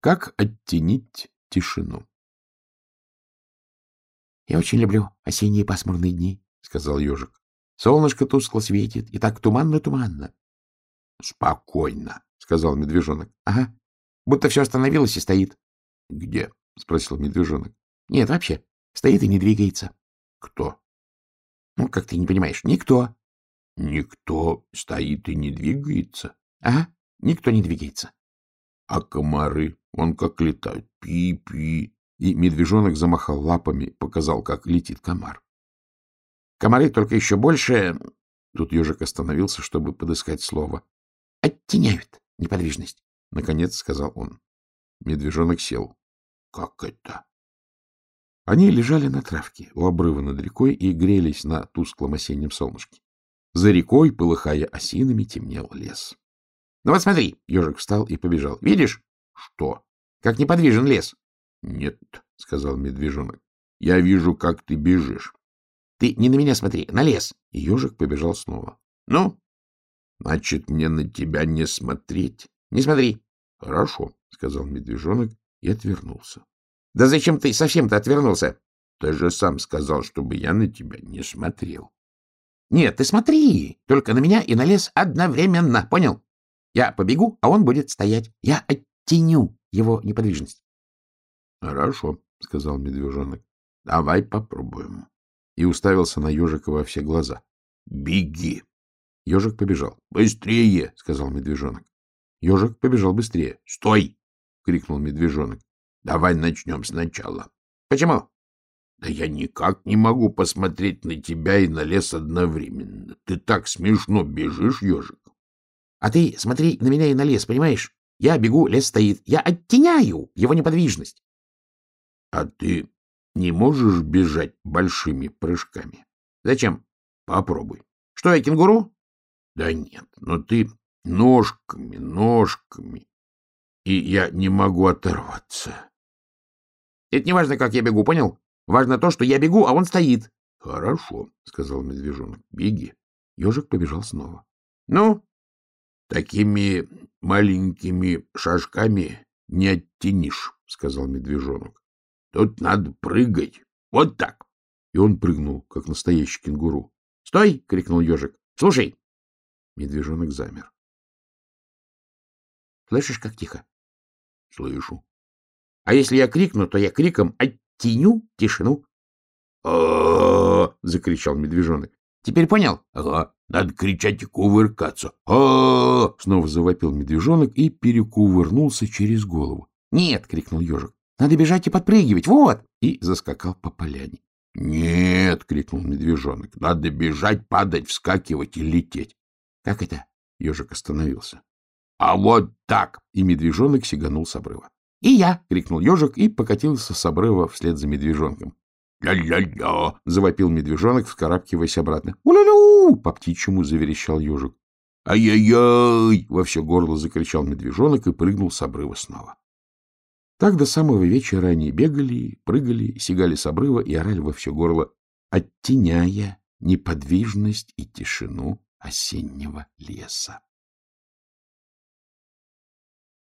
Как оттенить тишину? — Я очень люблю осенние пасмурные дни, — сказал ежик. — Солнышко тускло светит, и так туманно-туманно. — Спокойно, — сказал медвежонок. — Ага. Будто все остановилось и стоит. — Где? — спросил медвежонок. — Нет, вообще. Стоит и не двигается. — Кто? — Ну, как ты не понимаешь, никто. — Никто стоит и не двигается? — Ага, никто не двигается. — А комары? Он как летают. Пи-пи. И медвежонок замахал лапами, показал, как летит комар. Комары только еще больше... Тут ежик остановился, чтобы подыскать слово. — Оттеняют неподвижность, — наконец сказал он. Медвежонок сел. — Как это? Они лежали на травке у обрыва над рекой и грелись на тусклом осеннем солнышке. За рекой, полыхая осинами, темнел лес. — Ну вот смотри, — ежик встал и побежал. — Видишь? — Что? — Как неподвижен лес. — Нет, — сказал медвежонок. — Я вижу, как ты бежишь. — Ты не на меня смотри, на лес. И ежик побежал снова. — Ну? — Значит, мне на тебя не смотреть. — Не смотри. — Хорошо, — сказал медвежонок и отвернулся. — Да зачем ты совсем-то отвернулся? — Ты же сам сказал, чтобы я на тебя не смотрел. — Нет, ты смотри, только на меня и на лес одновременно, понял? Я побегу, а он будет стоять. Я оттеню его неподвижность. — Хорошо, — сказал медвежонок. — Давай попробуем. И уставился на ежика во все глаза. — Беги! Ежик побежал. — Быстрее! — сказал медвежонок. Ежик побежал быстрее. — Стой! — крикнул медвежонок. — Давай начнем сначала. — Почему? — Да я никак не могу посмотреть на тебя и на лес одновременно. Ты так смешно бежишь, ежик. — А ты смотри на меня и на лес, понимаешь? Я бегу, лес стоит. Я оттеняю его неподвижность. — А ты не можешь бежать большими прыжками? — Зачем? — Попробуй. — Что, я кенгуру? — Да нет, но ты ножками, ножками, и я не могу оторваться. — Это не важно, как я бегу, понял? Важно то, что я бегу, а он стоит. — Хорошо, — сказал медвежонок. — Беги. Ежик побежал снова. — Ну? — Такими маленькими шажками не оттенишь, — сказал медвежонок. — Тут надо прыгать. Вот так. И он прыгнул, как настоящий кенгуру. — Стой! — крикнул ежик. — Слушай! Медвежонок замер. — Слышишь, как тихо? — Слышу. — А если я крикну, то я криком оттеню тишину. — закричал медвежонок. — Теперь понял? — Ага. Надо кричать и кувыркаться. а Снова завопил медвежонок и перекувырнулся через голову. — Нет! — крикнул ежик. — Надо бежать и подпрыгивать. Вот! И заскакал по поляне. — Нет! — крикнул медвежонок. — Надо бежать, падать, вскакивать и лететь. — Как это? — ежик остановился. — А вот так! И медвежонок сиганул с обрыва. — И я! — крикнул ежик и покатился с обрыва вслед за медвежонком. «Ля-ля-ля!» — завопил медвежонок, вскарабкиваясь обратно. «У-ля-лю!» — по птичьему заверещал ежик. «Ай-яй-яй!» — во все горло закричал медвежонок и прыгнул с обрыва снова. Так до самого вечера они бегали, прыгали, сигали с обрыва и орали во все горло, оттеняя неподвижность и тишину осеннего леса.